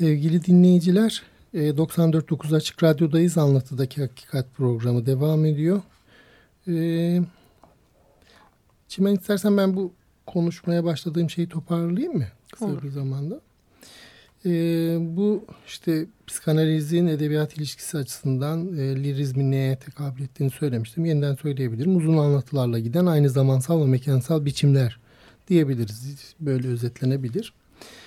Sevgili dinleyiciler. 94.9 Açık Radyo'dayız. Anlatıdaki Hakikat programı devam ediyor. Ee, Çimen istersen ben bu konuşmaya başladığım şeyi toparlayayım mı? Kısa Olur. bir zamanda. Ee, bu işte psikanalizin edebiyat ilişkisi açısından e, lirizmin neye tekabül ettiğini söylemiştim. Yeniden söyleyebilirim. Uzun anlatılarla giden aynı zamansal ve mekansal biçimler diyebiliriz. Böyle özetlenebilir.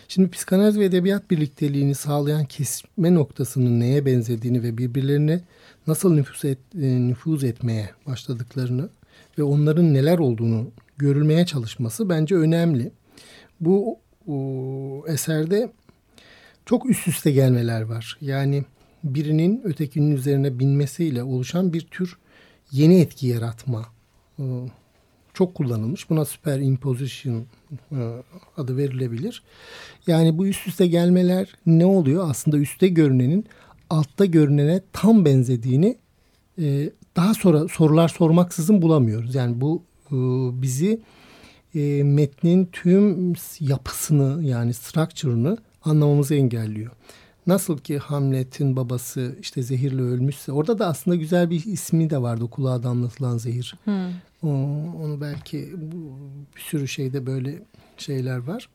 Şimdi psikanaliz ve edebiyat birlikteliğini sağlayan kesme noktasının neye benzediğini ve birbirlerine nasıl nüfuz, et, e, nüfuz etmeye başladıklarını ve onların neler olduğunu görülmeye çalışması bence önemli. Bu o, eserde çok üst üste gelmeler var. Yani birinin ötekinin üzerine binmesiyle oluşan bir tür yeni etki yaratma çok kullanılmış. Buna superimposition e, adı verilebilir. Yani bu üst üste gelmeler ne oluyor? Aslında üstte görünenin altta görünene tam benzediğini e, daha sonra sorular sormaksızın bulamıyoruz. Yani bu e, bizi metnin tüm yapısını yani structure'ını anlamamızı engelliyor. Nasıl ki Hamlet'in babası işte zehirle ölmüşse orada da aslında güzel bir ismi de vardı kulağa damlatılan zehir. Hmm. Onu belki bir sürü şeyde böyle şeyler var.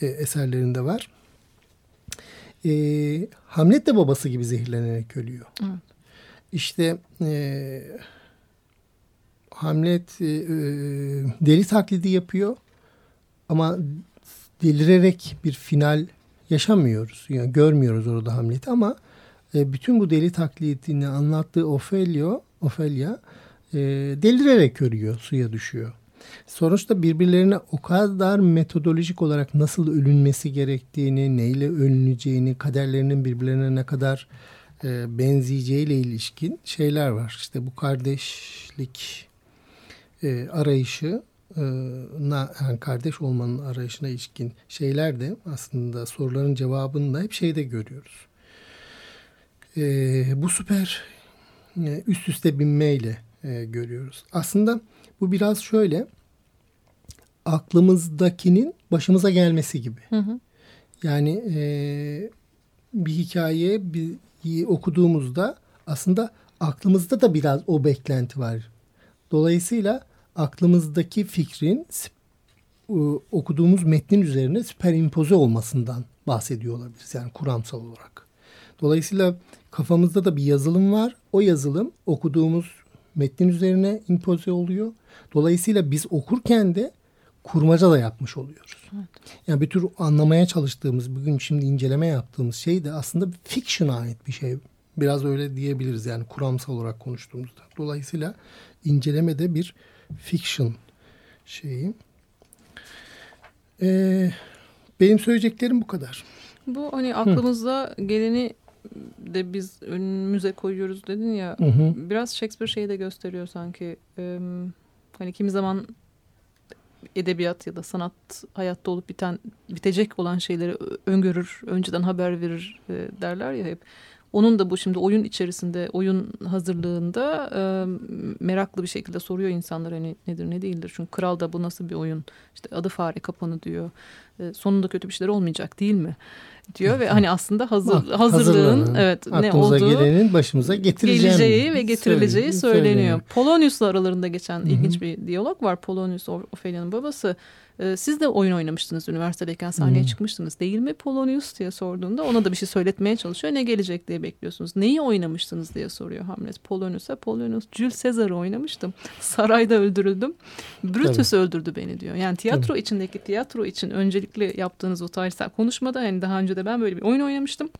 E, eserlerinde var. E, Hamlet de babası gibi zehirlenerek ölüyor. Evet. İşte e, Hamlet e, e, deli taklidi yapıyor ama delirerek bir final yaşamıyoruz. Yani görmüyoruz orada Hamlet'i ama e, bütün bu deli taklidini anlattığı Ophelia, Ophelia e, delirerek ölüyor, suya düşüyor. Sonuçta birbirlerine o kadar metodolojik olarak nasıl ölünmesi gerektiğini, neyle ölüneceğini, kaderlerinin birbirlerine ne kadar e, benzeyeceğiyle ilişkin şeyler var. İşte bu kardeşlik e, arayışı na yani kardeş olmanın arayışına ilişkin şeyler de aslında soruların cevabını da hep şeyde görüyoruz. E, bu süper e, üst üste binmeyle e, görüyoruz. Aslında bu biraz şöyle aklımızdakinin başımıza gelmesi gibi. Hı hı. Yani e, bir hikaye bir okuduğumuzda aslında aklımızda da biraz o beklenti var. Dolayısıyla aklımızdaki fikrin okuduğumuz metnin üzerine süperimpoze olmasından bahsediyor olabiliriz. Yani kuramsal olarak. Dolayısıyla kafamızda da bir yazılım var. O yazılım okuduğumuz metnin üzerine impoze oluyor. Dolayısıyla biz okurken de kurmaca da yapmış oluyoruz. Evet. Yani bir tür anlamaya çalıştığımız, bugün şimdi inceleme yaptığımız şey de aslında fiction'a ait bir şey. Biraz öyle diyebiliriz yani kuramsal olarak konuştuğumuzda. Dolayısıyla inceleme de bir fiction şeyi. Ee, benim söyleyeceklerim bu kadar. Bu hani aklımızda Hı. geleni de biz önümüze koyuyoruz dedin ya. Hı hı. Biraz Shakespeare şeyi de gösteriyor sanki. Ee, hani kimi zaman edebiyat ya da sanat hayatta olup biten bitecek olan şeyleri öngörür, önceden haber verir e, derler ya hep. Onun da bu şimdi oyun içerisinde, oyun hazırlığında e, meraklı bir şekilde soruyor insanlar hani nedir ne değildir. Çünkü kral da bu nasıl bir oyun? İşte adı fare kapanı diyor. E, sonunda kötü bir şeyler olmayacak değil mi? diyor ve hani aslında hazır, hazırlığın evet ne olduğu gelenin başımıza getireceği ve getirileceği söyleniyor. söyleniyor. Polonius'la aralarında geçen Hı-hı. ilginç bir diyalog var. Polonius Ophelia'nın babası ee, siz de oyun oynamıştınız üniversitedeyken sahneye hmm. çıkmıştınız değil mi Polonius diye sorduğunda ona da bir şey söyletmeye çalışıyor. Ne gelecek diye bekliyorsunuz. Neyi oynamıştınız diye soruyor Hamlet Polonius'a. Polonius Jules Caesar'ı oynamıştım. Sarayda öldürüldüm. Brutus Tabii. öldürdü beni diyor. Yani tiyatro Tabii. içindeki tiyatro için öncelikli yaptığınız o tarihsel konuşmada yani daha önce de ben böyle bir oyun oynamıştım.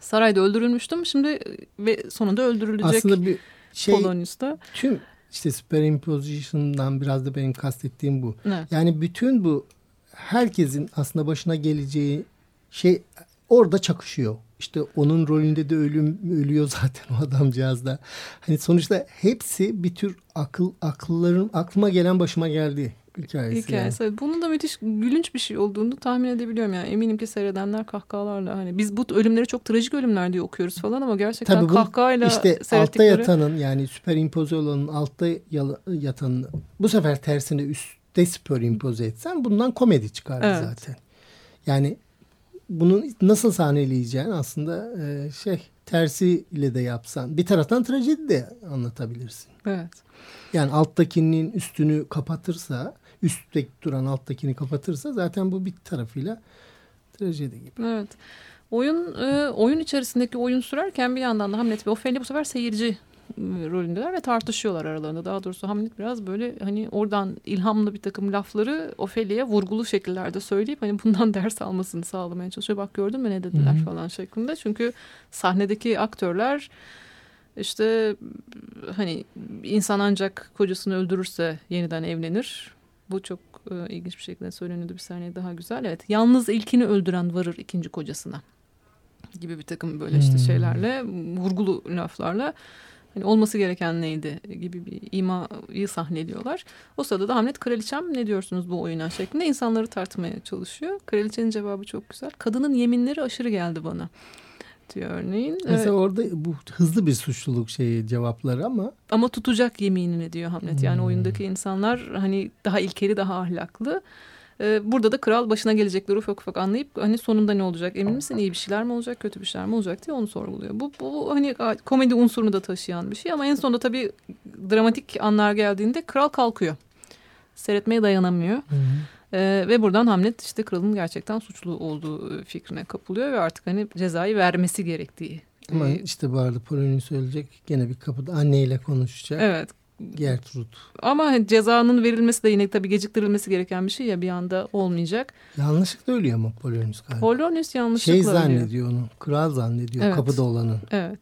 Sarayda öldürülmüştüm. Şimdi ve sonunda öldürülecek Aslında bir şey, Polonius'ta. Tüm işte superimposition'dan biraz da benim kastettiğim bu. Evet. Yani bütün bu herkesin aslında başına geleceği şey orada çakışıyor. İşte onun rolünde de ölüm ölüyor zaten o adamcağız da. Hani sonuçta hepsi bir tür akıl akılların aklıma gelen başıma geldi hikayesi. Hikayesi. Yani. Bunun da müthiş gülünç bir şey olduğunu tahmin edebiliyorum. Yani eminim ki seyredenler kahkahalarla hani biz bu ölümleri çok trajik ölümler diye okuyoruz falan ama gerçekten Tabii bu, kahkahayla işte altta yatanın yani süperimpoze olanın altta yatanın bu sefer tersine üstte süperimpoze etsen bundan komedi çıkar evet. zaten. Yani bunu nasıl sahneleyeceğin aslında e, şey tersiyle de yapsan bir taraftan trajedi de anlatabilirsin. Evet. Yani alttakinin üstünü kapatırsa üstteki duran alttakini kapatırsa zaten bu bir tarafıyla trajedi gibi. Evet. Oyun e, oyun içerisindeki oyun sürerken bir yandan da Hamlet ve Ophelia bu sefer seyirci rolündeler ve tartışıyorlar aralarında. Daha doğrusu Hamlet biraz böyle hani oradan ilhamlı bir takım lafları Ophelia'ya vurgulu şekillerde söyleyip hani bundan ders almasını sağlamaya çalışıyor. Bak gördün mü ne dediler Hı-hı. falan şeklinde. Çünkü sahnedeki aktörler işte hani insan ancak kocasını öldürürse yeniden evlenir. Bu çok e, ilginç bir şekilde söyleniyordu bir saniye daha güzel. Evet yalnız ilkini öldüren varır ikinci kocasına gibi bir takım böyle işte şeylerle vurgulu laflarla hani olması gereken neydi gibi bir imayı sahneliyorlar. O sırada da Hamlet kraliçem ne diyorsunuz bu oyuna şeklinde insanları tartmaya çalışıyor. Kraliçenin cevabı çok güzel. Kadının yeminleri aşırı geldi bana diyor örneğin. Mesela evet. orada bu hızlı bir suçluluk şeyi cevapları ama. Ama tutacak yeminini diyor Hamlet. Yani hmm. oyundaki insanlar hani daha ilkeli daha ahlaklı. Ee, burada da kral başına gelecekleri ufak ufak anlayıp hani sonunda ne olacak emin misin iyi bir şeyler mi olacak kötü bir şeyler mi olacak diye onu sorguluyor. Bu, bu hani komedi unsurunu da taşıyan bir şey ama en sonunda tabii dramatik anlar geldiğinde kral kalkıyor. Seyretmeye dayanamıyor. Hı hı. Ee, ve buradan Hamlet işte kralın gerçekten suçlu olduğu fikrine kapılıyor ve artık hani cezayı vermesi gerektiği. Ama işte bu arada Polonya'yı söyleyecek gene bir kapıda anneyle konuşacak. Evet Gertrud. Ama cezanın verilmesi de yine tabii geciktirilmesi gereken bir şey ya bir anda olmayacak. Yanlışlıkla ölüyor ama Polonius galiba. Polonius yanlışlıkla Şey zannediyor ölüyor. onu. Kral zannediyor evet. kapıda olanı. Evet.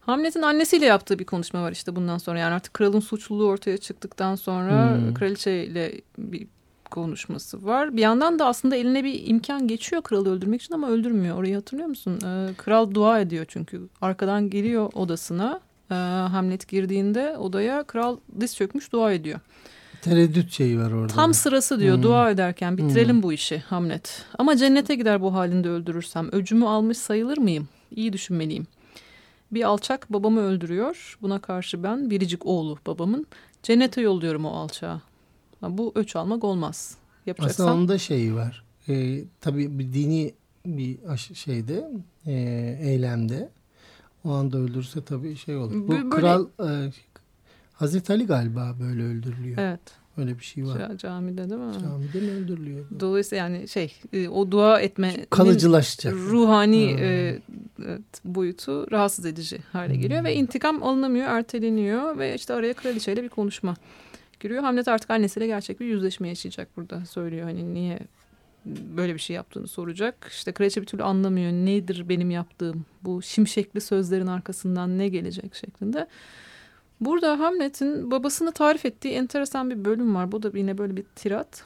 Hamlet'in annesiyle yaptığı bir konuşma var işte bundan sonra. Yani artık kralın suçluluğu ortaya çıktıktan sonra hmm. kraliçeyle bir konuşması var. Bir yandan da aslında eline bir imkan geçiyor kralı öldürmek için ama öldürmüyor. Orayı hatırlıyor musun? Ee, kral dua ediyor çünkü. Arkadan geliyor odasına e, Hamlet girdiğinde odaya kral diz çökmüş dua ediyor. Tereddüt şeyi var orada. Tam sırası diyor hmm. dua ederken bitirelim hmm. bu işi Hamlet. Ama cennete gider bu halinde öldürürsem. Öcümü almış sayılır mıyım? İyi düşünmeliyim. Bir alçak babamı öldürüyor. Buna karşı ben biricik oğlu babamın. Cennete yolluyorum o alçağı. Bu öç almak olmaz. Yapacaksan... Aslında onda şeyi var. Ee, tabii bir dini bir şeyde e, eylemde o anda öldürse tabii şey olur. Bu böyle... kral e, Hazreti Ali galiba böyle öldürülüyor. Evet. Öyle bir şey var. Camide değil mi? Camide mi öldürülüyor? Dolayısıyla yani şey e, o dua etme kalıcılaşacak. Ruhani e, evet, boyutu rahatsız edici hale geliyor hmm. ve intikam alınamıyor, erteleniyor ve işte araya kraliçeyle bir konuşma giriyor. Hamlet artık annesiyle gerçek bir yüzleşme yaşayacak burada söylüyor. Hani niye böyle bir şey yaptığını soracak. İşte kraliçe bir türlü anlamıyor nedir benim yaptığım bu şimşekli sözlerin arkasından ne gelecek şeklinde. Burada Hamlet'in babasını tarif ettiği enteresan bir bölüm var. Bu da yine böyle bir tirat.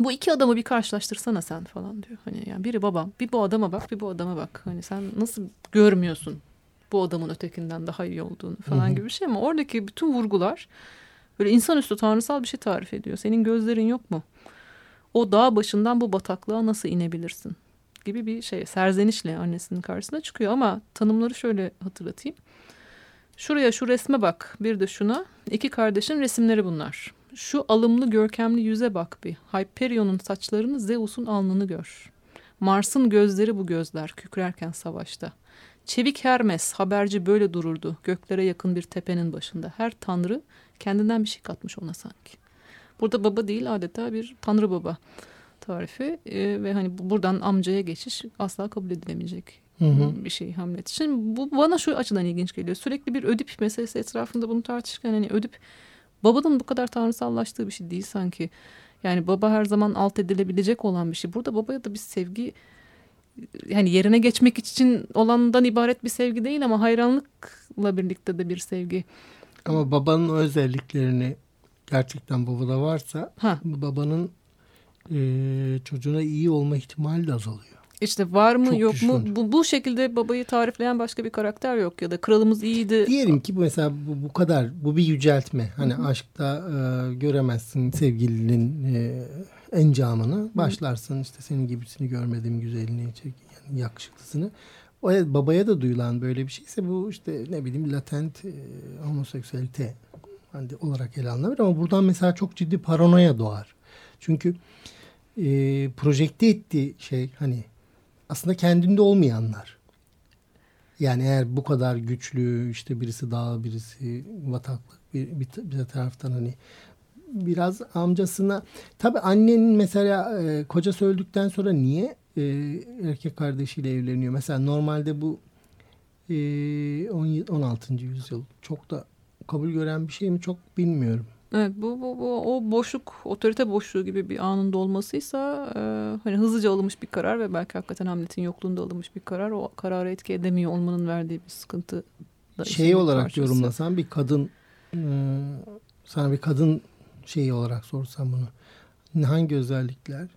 Bu iki adamı bir karşılaştırsana sen falan diyor. Hani yani biri babam, bir bu adama bak, bir bu adama bak. Hani sen nasıl görmüyorsun bu adamın ötekinden daha iyi olduğunu falan Hı-hı. gibi bir şey ama oradaki bütün vurgular böyle insanüstü tanrısal bir şey tarif ediyor. Senin gözlerin yok mu? o dağ başından bu bataklığa nasıl inebilirsin gibi bir şey serzenişle annesinin karşısına çıkıyor ama tanımları şöyle hatırlatayım. Şuraya şu resme bak bir de şuna iki kardeşin resimleri bunlar. Şu alımlı görkemli yüze bak bir. Hyperion'un saçlarını Zeus'un alnını gör. Mars'ın gözleri bu gözler kükrerken savaşta. Çevik Hermes haberci böyle dururdu göklere yakın bir tepenin başında. Her tanrı kendinden bir şey katmış ona sanki. Burada baba değil adeta bir tanrı baba tarifi e, ve hani buradan amcaya geçiş asla kabul edilemeyecek hı hı. bir şey Hamlet için. Bu bana şu açıdan ilginç geliyor. Sürekli bir ödip meselesi etrafında bunu tartışırken hani ödip babanın bu kadar tanrısallaştığı bir şey değil sanki. Yani baba her zaman alt edilebilecek olan bir şey. Burada babaya da bir sevgi yani yerine geçmek için olandan ibaret bir sevgi değil ama hayranlıkla birlikte de bir sevgi. Ama babanın o özelliklerini gerçekten babada varsa ha. babanın e, çocuğuna iyi olma ihtimali de azalıyor. İşte var mı Çok yok düşün. mu bu, bu şekilde babayı tarifleyen başka bir karakter yok ya da kralımız iyiydi. Diyelim ki mesela bu, bu kadar bu bir yüceltme. Hani Hı -hı. aşkta e, göremezsin sevgilinin e, encamını. Başlarsın işte senin gibisini görmedim güzelliğini çek yani yakışıklısını. O babaya da duyulan böyle bir şeyse bu işte ne bileyim latent e, homoseksüelite hani olarak ele alınabilir ama buradan mesela çok ciddi paranoya doğar. Çünkü e, projekte ettiği şey hani aslında kendinde olmayanlar. Yani eğer bu kadar güçlü işte birisi dağ birisi bataklık bir, bir, bir taraftan hani biraz amcasına tabi annenin mesela e, kocası öldükten sonra niye e, erkek kardeşiyle evleniyor? Mesela normalde bu e, 17, 16. yüzyıl çok da kabul gören bir şey mi çok bilmiyorum. Evet bu, bu, bu o boşluk otorite boşluğu gibi bir anında olmasıysa e, hani hızlıca alınmış bir karar ve belki hakikaten Hamlet'in yokluğunda alınmış bir karar o kararı etki edemiyor olmanın verdiği bir sıkıntı da şey olarak parçası. yorumlasan bir kadın e, sana bir kadın şeyi olarak sorsam bunu hangi özellikler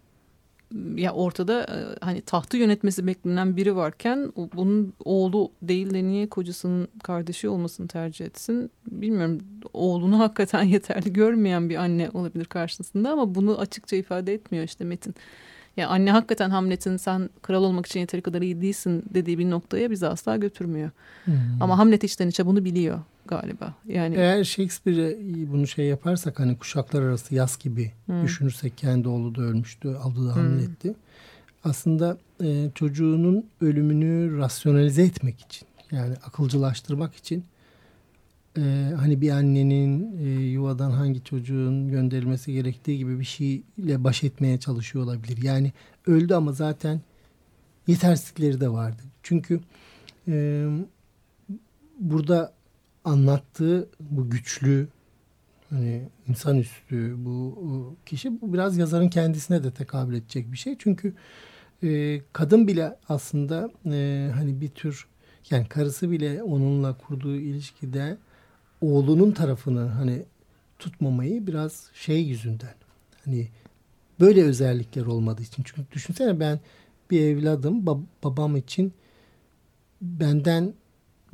ya ortada e, hani tahtı yönetmesi beklenen biri varken bunun oğlu değil de niye kocasının kardeşi olmasını tercih etsin bilmiyorum oğlunu hakikaten yeterli görmeyen bir anne olabilir karşısında ama bunu açıkça ifade etmiyor işte Metin. Ya anne hakikaten Hamlet'in sen kral olmak için yeteri kadar iyi değilsin dediği bir noktaya bizi asla götürmüyor. Hmm. Ama Hamlet içten içe bunu biliyor galiba. Yani eğer Shakespeare bunu şey yaparsak hani kuşaklar arası yaz gibi hmm. düşünürsek kendi oğlu da ölmüştü, aldı da Hamlet'ti. Hmm. Aslında e, çocuğunun ölümünü rasyonalize etmek için yani akılcılaştırmak için e, hani bir annenin e, yuvadan hangi çocuğun gönderilmesi gerektiği gibi bir şeyle baş etmeye çalışıyor olabilir. Yani öldü ama zaten yetersizlikleri de vardı. Çünkü e, burada anlattığı bu güçlü hani insanüstü bu kişi bu biraz yazarın kendisine de tekabül edecek bir şey. Çünkü e, kadın bile aslında e, hani bir tür yani karısı bile onunla kurduğu ilişkide oğlunun tarafını hani tutmamayı biraz şey yüzünden hani böyle özellikler olmadığı için. Çünkü düşünsene ben bir evladım bab babam için benden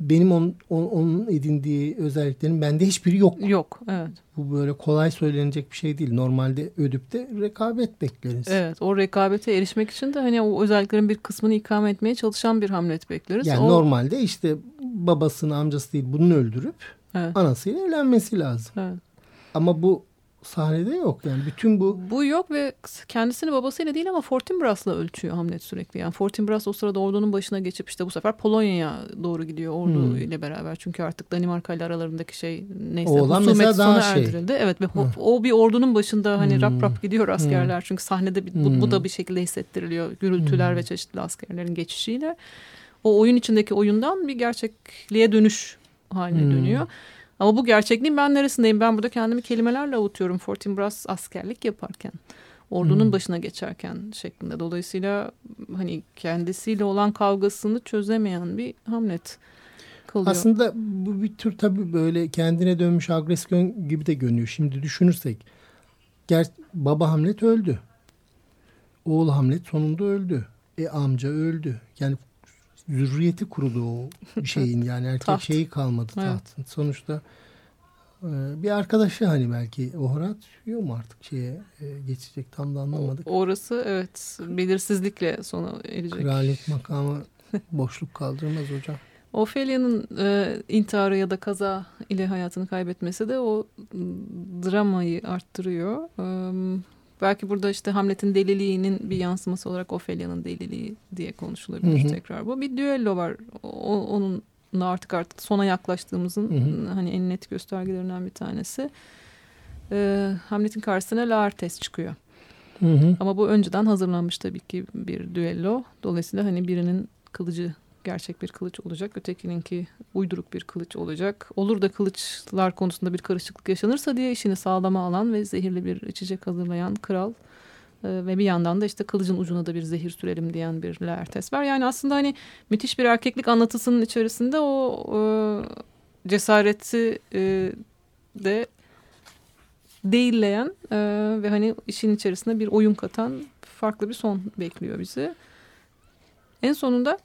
benim on, on, onun edindiği özelliklerin bende hiçbiri yok. Yok, evet. Bu böyle kolay söylenecek bir şey değil. Normalde ödüp de rekabet bekleriz. Evet, o rekabete erişmek için de hani o özelliklerin bir kısmını ikame etmeye çalışan bir Hamlet bekleriz. Yani o... normalde işte babasını, amcası değil bunu öldürüp evet. anasıyla evlenmesi lazım. Evet. Ama bu sahnede yok. Yani bütün bu... Bu yok ve kendisini babasıyla değil ama Fortinbras'la ölçüyor Hamlet sürekli. Yani Fortinbras o sırada ordunun başına geçip işte bu sefer Polonya'ya doğru gidiyor ordu hmm. ile beraber. Çünkü artık Danimarka ile aralarındaki şey neyse Oğlan husumet sona şey. erdirildi. Evet ve o, o bir ordunun başında hani hmm. rap rap gidiyor askerler. Hmm. Çünkü sahnede bir, bu, bu da bir şekilde hissettiriliyor. Gürültüler hmm. ve çeşitli askerlerin geçişiyle. O oyun içindeki oyundan bir gerçekliğe dönüş haline hmm. dönüyor. Ama bu gerçekliğin ben neresindeyim? Ben burada kendimi kelimelerle avutuyorum. Fortinbras askerlik yaparken. Ordunun hmm. başına geçerken şeklinde. Dolayısıyla hani kendisiyle olan kavgasını çözemeyen bir Hamlet kalıyor. Aslında bu bir tür tabii böyle kendine dönmüş agresyon gibi de görünüyor. Şimdi düşünürsek ger baba Hamlet öldü. Oğul Hamlet sonunda öldü. E amca öldü. Yani zürriyeti kurudu o şeyin yani erkek Taht. şeyi kalmadı evet. tahtın. Sonuçta e, bir arkadaşı hani belki Horatio mu artık şeye e, geçecek tam da anlamadık. Orası evet belirsizlikle sona erecek. Kraliyet makamı boşluk kaldırmaz hocam. Ophelia'nın e, intiharı ya da kaza ile hayatını kaybetmesi de o dramayı arttırıyor. E, Belki burada işte Hamlet'in deliliğinin bir yansıması olarak Ophelia'nın deliliği diye konuşulabilir hı hı. tekrar bu. Bir düello var. O, onun artık artık sona yaklaştığımızın hı hı. hani en net göstergelerinden bir tanesi. Ee, Hamlet'in karşısına Laertes çıkıyor. Hı hı. Ama bu önceden hazırlanmış tabii ki bir düello. Dolayısıyla hani birinin kılıcı gerçek bir kılıç olacak. Ötekininki uyduruk bir kılıç olacak. Olur da kılıçlar konusunda bir karışıklık yaşanırsa diye işini sağlama alan ve zehirli bir içecek hazırlayan kral e, ve bir yandan da işte kılıcın ucuna da bir zehir sürelim diyen bir Laertes var. Yani aslında hani müthiş bir erkeklik anlatısının içerisinde o e, cesareti e, de değilleyen e, ve hani işin içerisinde bir oyun katan farklı bir son bekliyor bizi. En sonunda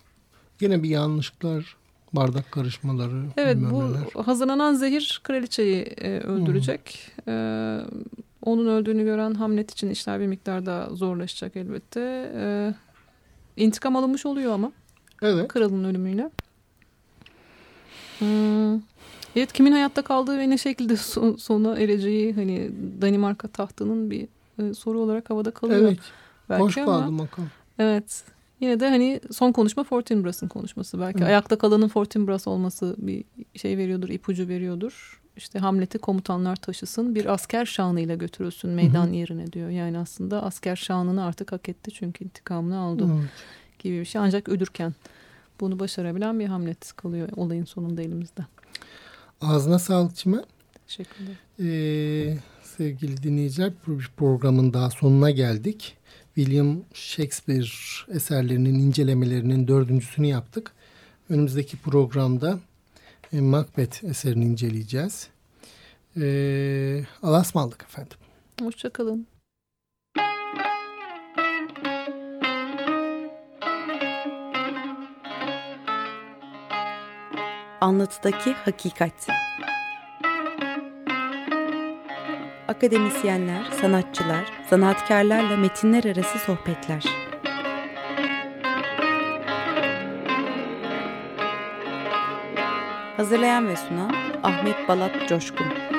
Yine bir yanlışlıklar, bardak karışmaları. Evet bu hazırlanan zehir kraliçeyi e, öldürecek. Hmm. E, onun öldüğünü gören Hamlet için işler bir miktar daha zorlaşacak elbette. E, intikam alınmış oluyor ama. Evet. Kralın ölümüyle. Hmm. Evet kimin hayatta kaldığı ve ne şekilde son, sona ereceği hani Danimarka tahtının bir e, soru olarak havada kalıyor. Evet. Belki Hoş kaldı makam. Evet. Yine de hani son konuşma Fortinbras'ın konuşması. Belki evet. ayakta kalanın Fortinbras olması bir şey veriyordur, ipucu veriyordur. İşte Hamlet'i komutanlar taşısın, bir asker şanıyla götürülsün meydan Hı-hı. yerine diyor. Yani aslında asker şanını artık hak etti çünkü intikamını aldı Hı-hı. gibi bir şey. Ancak ölürken bunu başarabilen bir Hamlet kalıyor olayın sonunda elimizde. Ağzına sağlık Çimen. Teşekkürler. Ee, sevgili dinleyiciler programın daha sonuna geldik. William Shakespeare eserlerinin incelemelerinin dördüncüsünü yaptık. Önümüzdeki programda e, Macbeth eserini inceleyeceğiz. E, Alasmaldık efendim. Hoşçakalın. Anlatıdaki Hakikat akademisyenler, sanatçılar, sanatkarlarla metinler arası sohbetler. Hazırlayan ve sunan Ahmet Balat Coşkun